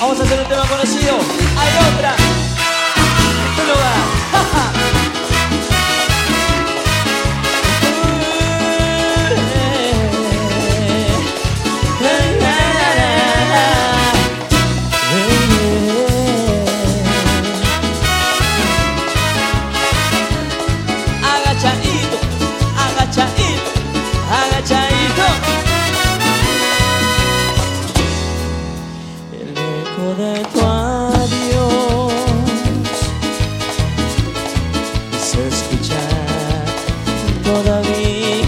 Vamos a hacer un tema conocido. Hay otra. Se escucha todavía.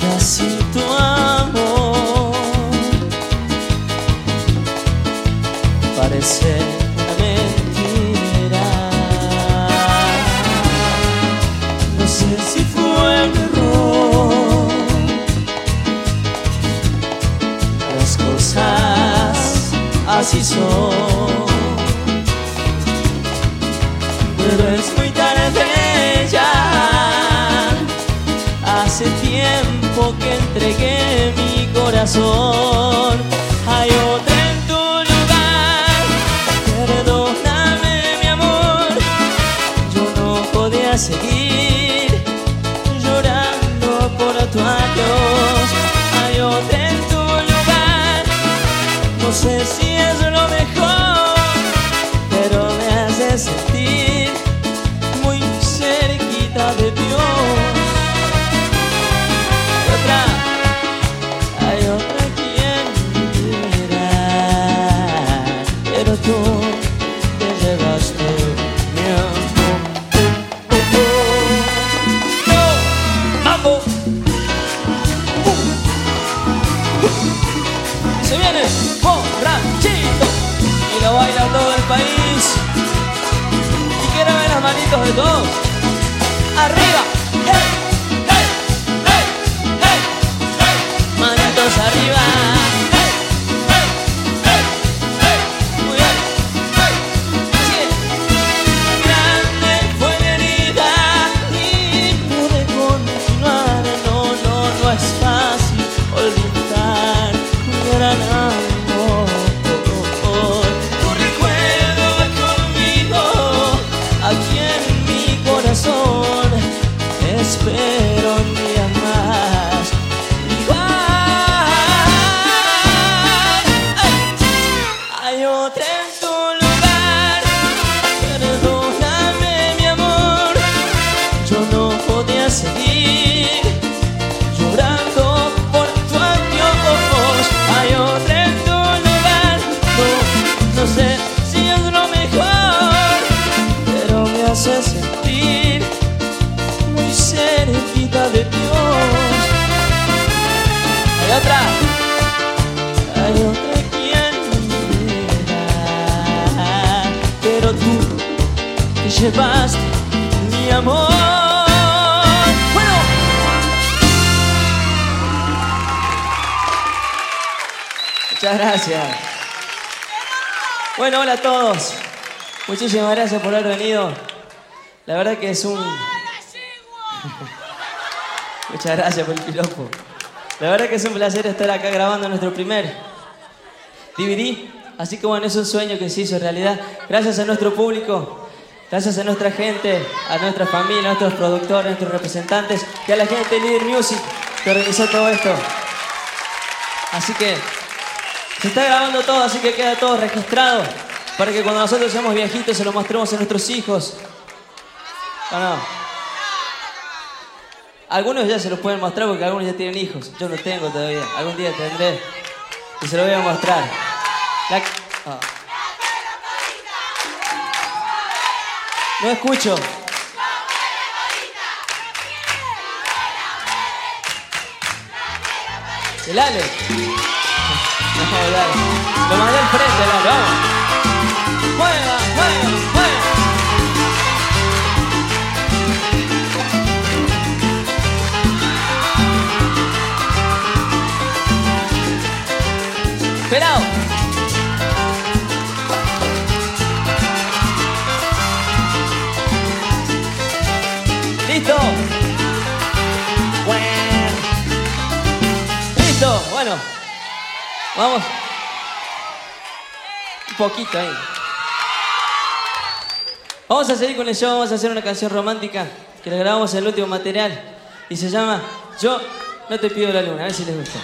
Y así tu amor parece una mentira. No sé si fue un error. Las cosas así son. Pero es muy tarde ya. Hace tiempo que entregué mi corazón. Hay otra en tu lugar. Perdóname, mi amor. Yo no podía seguir llorando por tu adiós. Hay otra en tu lugar. No sé si es lo mejor, pero me hace sentir manitos de todos. Arriba. Otra. Hay otra quien viera, pero tú te llevaste mi amor. Bueno. Muchas gracias. Bueno, hola a todos. Muchísimas gracias por haber venido. La verdad que es un... Muchas gracias por el piropo. La verdad que es un placer estar acá grabando nuestro primer DVD. Así que bueno, es un sueño que se hizo realidad. Gracias a nuestro público, gracias a nuestra gente, a nuestra familia, a nuestros productores, a nuestros representantes y a la gente de Líder Music que organizó todo esto. Así que se está grabando todo, así que queda todo registrado para que cuando nosotros seamos viejitos se lo mostremos a nuestros hijos. Algunos ya se los pueden mostrar porque algunos ya tienen hijos. Yo no tengo todavía. Algún día tendré. Y se lo voy a mostrar. Ah. No escucho. El Ale. No. Lo mandé al frente. Vamos. Vamos. Un poquito ahí. Vamos a seguir con el show, vamos a hacer una canción romántica que la grabamos en el último material y se llama Yo no te pido la luna, a ver si les gusta.